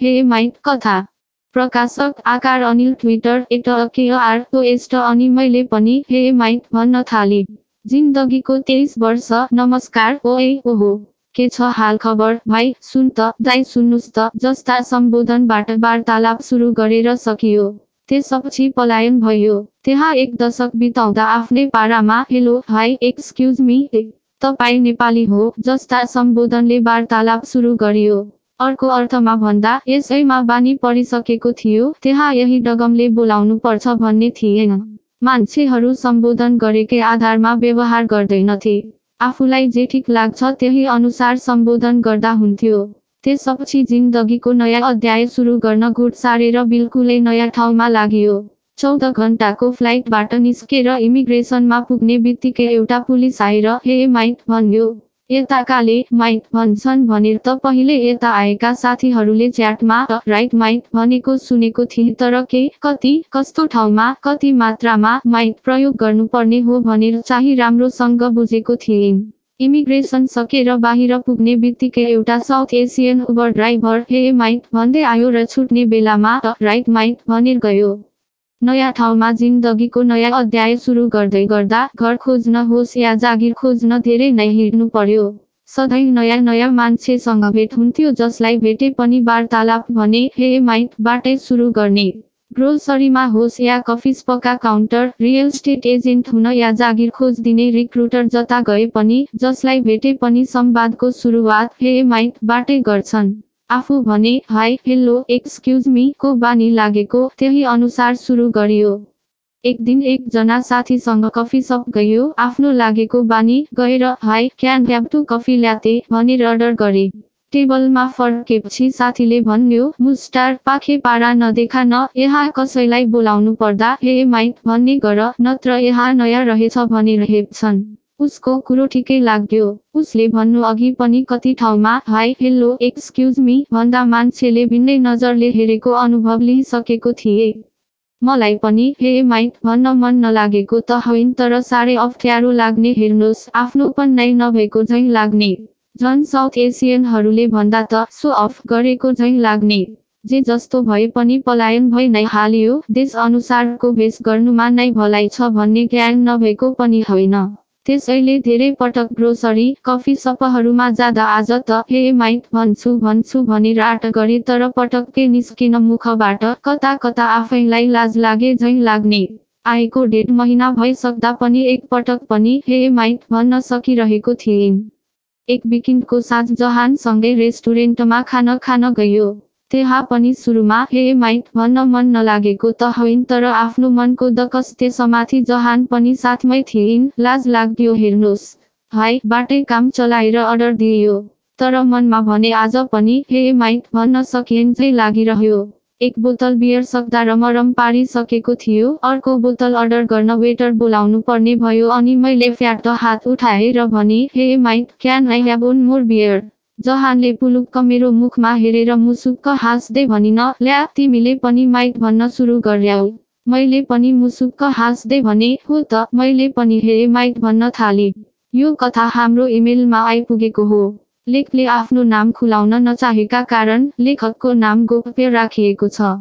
हे माइट कथा प्रकाशक आकार अनिल ट्विटर एट केआर एस्ट अनि मैले पनि हे माइट भन्न थाले जिन्दगीको तेइस वर्ष नमस्कार ओए ओहो के छ हाल खबर भाइ सुन त दाइ सुन्नुस् त जस्ता सम्बोधनबाट वार्तालाप सुरु गरेर सकियो त्यसपछि पलायन भयो त्यहाँ एक दशक बिताउँदा आफ्नै पारामा हेलो हाई एक्सक्युज मी तपाईँ नेपाली हो जस्ता सम्बोधनले वार्तालाप सुरु गरियो अर्को अर्थमा भन्दा यसैमा बानी परिसकेको थियो त्यहाँ यही डगमले बोलाउनु पर्छ भन्ने थिएन। मान्छेहरू सम्बोधन गरेकै आधारमा व्यवहार गर्दैनथे। आफूलाई जे ठिक लाग्छ त्यही अनुसार सम्बोधन गर्दा हुन्थ्यो। त्यसपछि जिन्दगीको नयाँ अध्याय सुरु गर्न गुट सारेर बिल्कुलै नयाँ ठाउँमा लाग्यो। चौध घन्टाको फ्लाइटबाट निस्केर इमिग्रेसनमा पुग्ने बित्तिकै एउटा पुलिस आएर हे माइट भन्यो। यताकाले माइट भन्छन् भनेर त पहिले यता आएका साथीहरूले च्याटमा राइट माइट भनेको सुनेको थिए तर के कति कस्तो ठाउँमा कति मात्रामा माइट प्रयोग गर्नुपर्ने हो भनेर चाहिँ राम्रोसँग बुझेको थिइन्। इमिग्रेसन सकेर बाहिर पुग्ने बित्तिकै एउटा south Asian Uber driver hey mate भन्दै आयो र छुट्ने बेलामा राइट माइट भनेर गयो। नयाँ ठाउँमा जिन्दगीको नयाँ अध्याय सुरु गर्दै गर्दा घर खोज्न होस् या जागिर खोज्न धेरै नै हिँड्नु पर्यो। सधैँ नयाँ नयाँ मान्छेसँग भेट हुन्थ्यो जसलाई भेटे पनि वार्तालाप भने हे माइटबाटै सुरु गर्ने। ग्रोसरीमा होस् या कफी स्पका काउन्टर रियल स्टेट एजेन्ट हुन या जागिर खोज दिने रिक्रुटर जता गए पनि जसलाई भेटे पनि संवादको सुरुवात हे माइटबाटै गर्छन्। आफू भने हाई हेलो एक्सक्युज मी को बानी लागेको त्यही अनुसार सुरु गरियो। एक दिन एकजना साथीसँग कफी सप गयो आफ्नो लागेको बानी गएर hi can have two coffee latte भनेर अर्डर गरे। टेबलमा फर्केपछि साथीले भन्यो मुस्टार पाखे पारा नदेखा न यहाँ कसैलाई बोलाउनु पर्दा हे माइट भन्ने गर नत्र यहाँ नयाँ रहेछ भनेर हेप्छन् उसको कुरो ठिकै लाग्यो। उसले भन्नु अघि पनि कति ठाउँमा हाई हेलो एक्सक्युज मी भन्दा मान्छेले भिन्नै नजरले हेरेको अनुभव लिइसकेको थिए। मलाई पनि हे माइट भन्न मन नलागेको त होइन तर साह्रै अप्ठ्यारो लाग्ने हेर्नुहोस् आफ्नोपन नै नभएको झैँ लाग्ने। झन् साउथ एसियनहरूले भन्दा त सो अफ गरेको झैँ लाग्ने। जे जस्तो भए पनि पलायन भइ नै हालियो देश अनुसारको भेष गर्नुमा नै भलाइ छ भन्ने ज्ञान नभएको पनि होइन। त्यसैले धेरै पटक ग्रोसरी कफी सपहरूमा जाँदा आज त हे माइट भन्छु भन्छु भनेर आट गरे तर पटक्कै निस्किन मुखबाट कता कता आफैलाई लाज लागे झै लाग्ने। आएको डेढ महिना भइसक्दा पनि एक पटक पनि हे माइट भन्न सकिरहेको थिइन्। एक विकिन्डको साँझ जहानसँगै रेस्टुरेन्टमा खान खान गयो। त्यहाँ पनि सुरुमा हे माइट भन्न मन नलागेको त होइन तर आफ्नो मनको दकस्ते समाथि जहान पनि साथमै थिइन्। लाज लाग्यो हेर्नुहोस्। हाई बाटै काम चलाएर अर्डर दिइयो। तर मनमा भने आज पनि हे माइट भन्न सकिएन्झै लागिरह्यो। एक बोतल बियर सक्दा रमरम पारिसकेको थियो। अर्को बोतल अर्डर गर्न वेटर बोलाउनु पर्ने भयो अनि मैले फ्याट हात उठाएर भने hey mate can I have one more beer? जहानले पुलुक्क मेरो मुखमा हेरेर मुसुक्क हाँस्दै भनिन ल्या तिमीले पनि माइक भन्न सुरु गर्याउ। मैले पनि मुसुक्क हाँस्दै भने हो त मैले पनि हेरे माइक भन्न थाले। यो कथा हाम्रो इमेलमा आइपुगेको हो। लेखले आफ्नो नाम खुलाउन नचाहेका कारण लेखकको नाम गोप्य राखिएको छ।